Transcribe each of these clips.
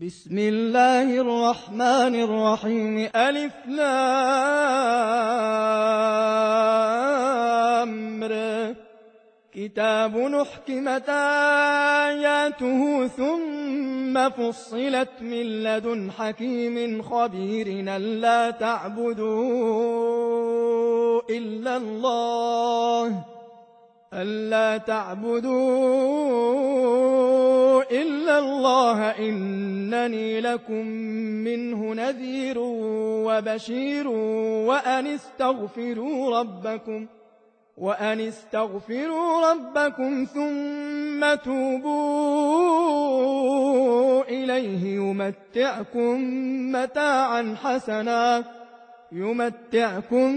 بسم الله الرحمن الرحيم ألف لامر كتاب نحكمت آياته ثم فصلت من لدن حكيم خبير لا تعبدوا إلا الله ألا تعبدوا إلا الله إنني لكم منه نذير وبشير وأن استغفروا ربكم وأن استغفروا ربكم ثم توبوا إليه يمتعكم متاعا حسنا يمتعكم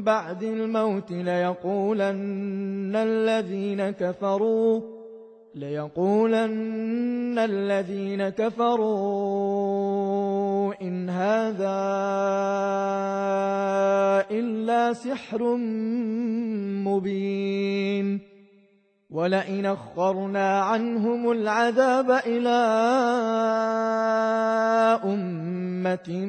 بعد الموت ليقولن الذين كفروا ليقولن الذين كفروا إن هذا إلا سحر مبين. ولئن أخرنا عنهم العذاب إلى أمة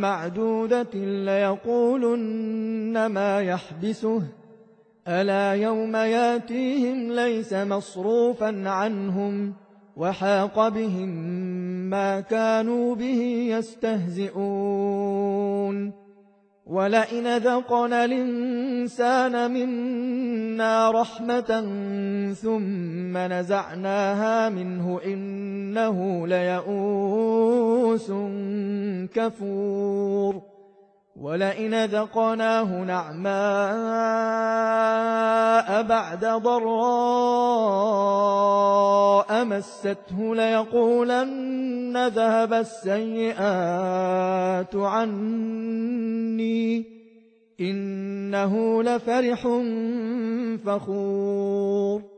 معدودة ليقولن ما يحبسه ألا يوم ياتيهم ليس مصروفا عنهم وحاق بهم ما كانوا به يستهزئون. ولئن ذقنا الإنسان منا رحمة ثم نزعناها منه إنه ليئوس كفور ولئن ذقناه نعماء بعد ضراء مسته ليقولن ذهب السيئات عني إنه لفرح فخور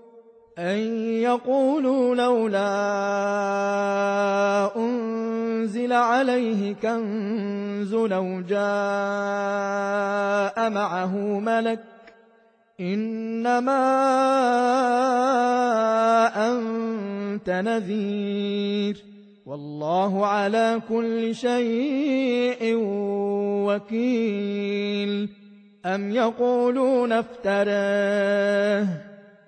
أن يقولوا لولا أنزل عليه كنز لو جاء معه ملك إنما أنت نذير والله على كل شيء وكيل أم يقولون افتراه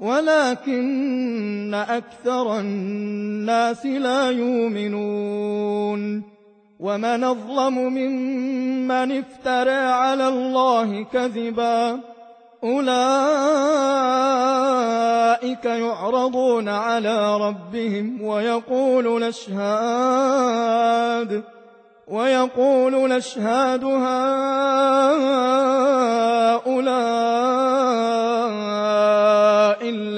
ولكن أكثر الناس لا يؤمنون. ومن أظلم ممن افترى على الله كذباً أولئك يعرضون على ربهم ويقول الأشهاد ويقول الأشهاد هؤلاء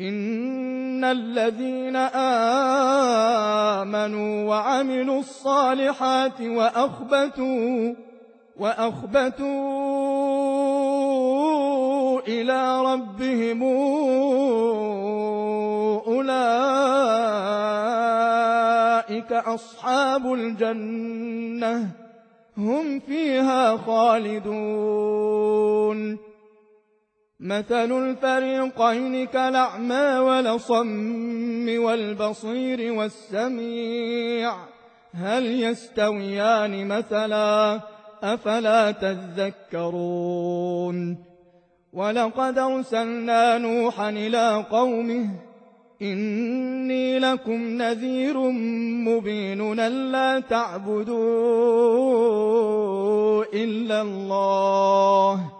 إن الذين آمنوا وعملوا الصالحات وأخبتوا وأخبتوا إلى ربهم أولئك أصحاب الجنة هم فيها خالدون مثل الفريقين كالأعمى والصم والبصير والسميع. هل يستويان مثلا؟ أفلا تذكرون. ولقد أرسلنا نوحا إلى قومه إني لكم نذير مبين لا تعبدوا إلا الله.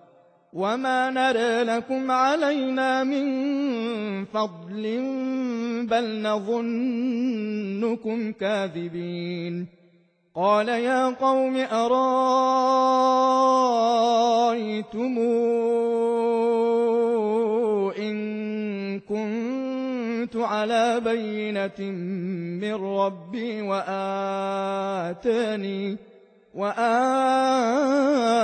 وما نرى لكم علينا من فضل بل نظنكم كاذبين قال يا قوم أرايتم إن كنت على بينة من ربي وآتاني وآتاني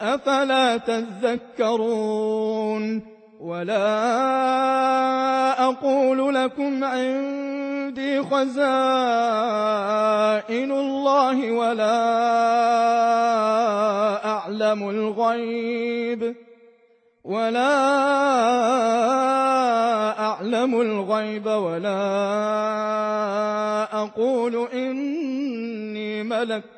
أفلا تذكرون ولا أقول لكم عندي خزائن الله ولا أعلم الغيب ولا أعلم الغيب ولا أقول إني ملك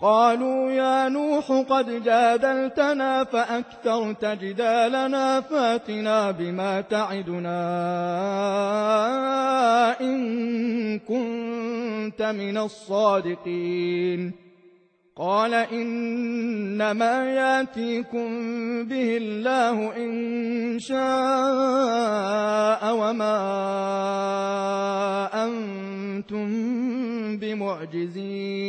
قالوا يا نوح قد جادلتنا فأكثرت جدالنا فاتنا بما تعدنا إن كنت من الصادقين. قال إنما ياتيكم به الله إن شاء وما أنتم بمعجزين.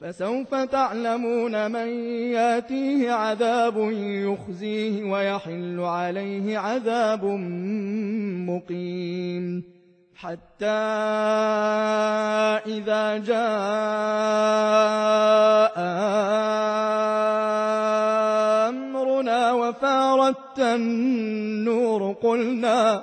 فسوف تعلمون من ياتيه عذاب يخزيه ويحل عليه عذاب مقيم. حتى إذا جاء أمرنا وفاردت النور قلنا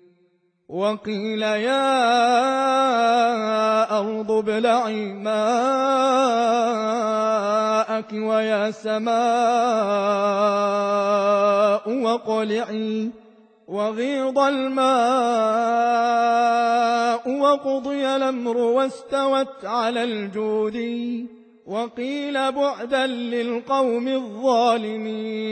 وقيل يا أرض ابلعي ماءك ويا سماء وقلعي وغيض الماء وقضي الأمر واستوت على الجودي وقيل بعدا للقوم الظالمين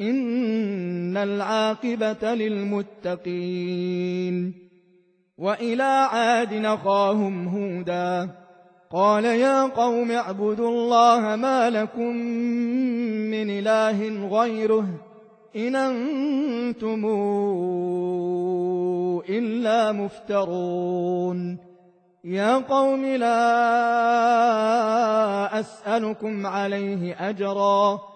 إن العاقبة للمتقين وإلى عاد نخاهم هودا قال يا قوم اعبدوا الله ما لكم من إله غيره إن أنتم إلا مفترون يا قوم لا أسألكم عليه أجراً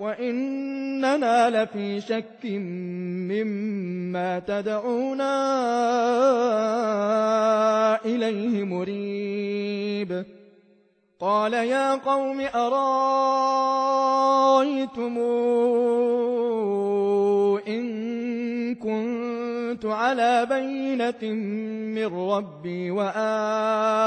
وإننا لفي شك مما تدعونا إليه مريب. قال يا قوم أرأيتم إن كنت على بينة من ربي وآتاني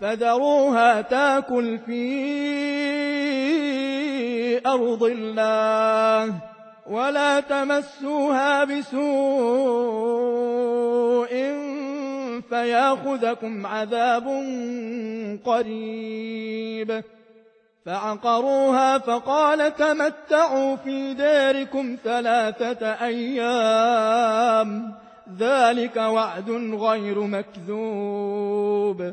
فذروها تاكل فيه أرض الله ولا تمسوها بسوء فياخذكم عذاب قريب. فعقروها فقال تمتعوا في داركم ثلاثة أيام. ذلك وعد غير مكذوب.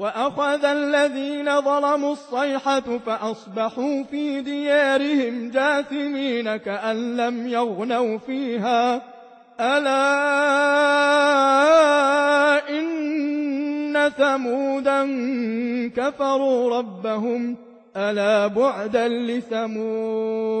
وأخذ الذين ظلموا الصيحة فأصبحوا في ديارهم جاثمين كأن لم يغنوا فيها. ألا إن ثمودا كفروا ربهم. ألا بعدا لثمود.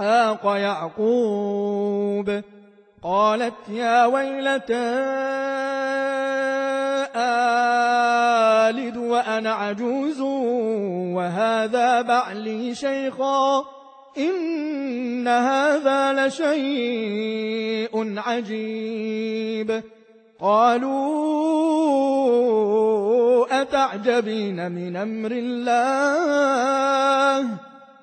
إسحاق يعقوب قالت يا ويلتى آلد وأنا عجوز وهذا بعلي شيخا إن هذا لشيء عجيب قالوا أتعجبين من أمر الله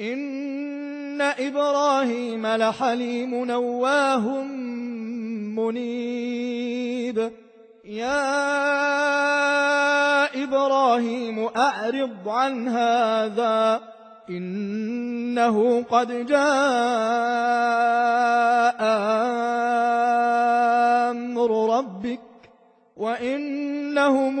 إن إبراهيم لحليم نواه منيب. يا إبراهيم أعرض عن هذا إنه قد جاء أمر ربك وإنهم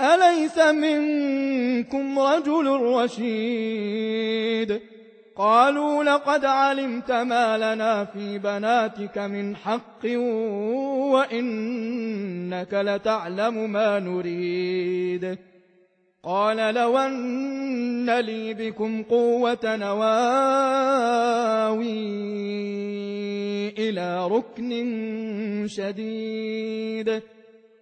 أليس منكم رجل رشيد؟ قالوا لقد علمت ما لنا في بناتك من حق وإنك لتعلم ما نريد. قال لو أن لي بكم قوة نواوي إلى ركن شديد.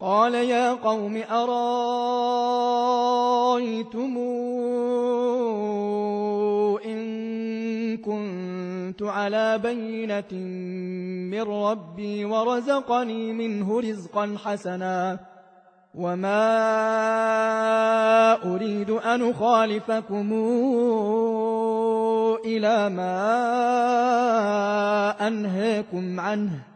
قال يا قوم أرأيتم إن كنت على بينة من ربي ورزقني منه رزقا حسنا وما أريد أن أخالفكم إلى ما أنهاكم عنه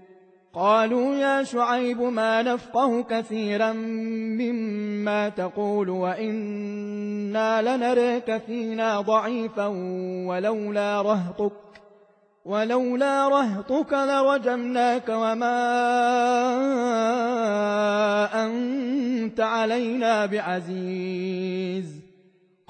قالوا يا شعيب ما نفقه كثيرا مما تقول وإنا لنريك فينا ضعيفا ولولا رهطك ولولا رهطك لرجمناك وما أنت علينا بعزيز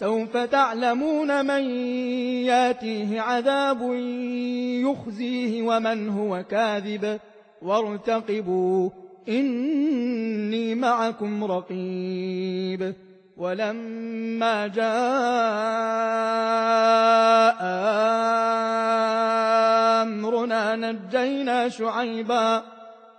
سوف تعلمون من ياتيه عذاب يخزيه ومن هو كاذب. وارتقبوا إني معكم رقيب. ولما جاء أمرنا نجينا شعيباً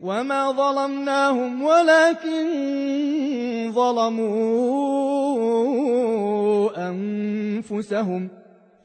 وما ظلمناهم ولكن ظلموا أنفسهم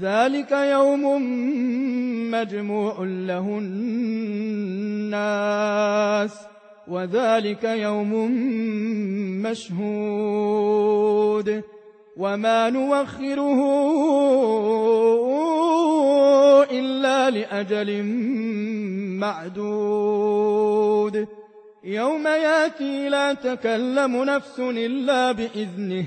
ذلك يوم مجموع له الناس وذلك يوم مشهود. وما نوخره إلا لأجل معدود. يوم ياتي لا تكلم نفس إلا بإذنه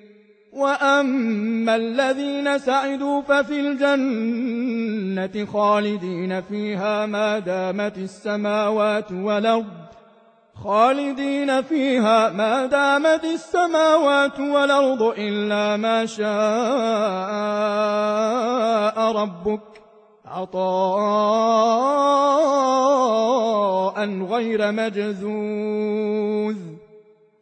وأما الذين سعدوا ففي الجنة خالدين فيها ما دامت السماوات والأرض خالدين فيها ما دامت السماوات والأرض إلا ما شاء ربك عطاء غير مجزوذ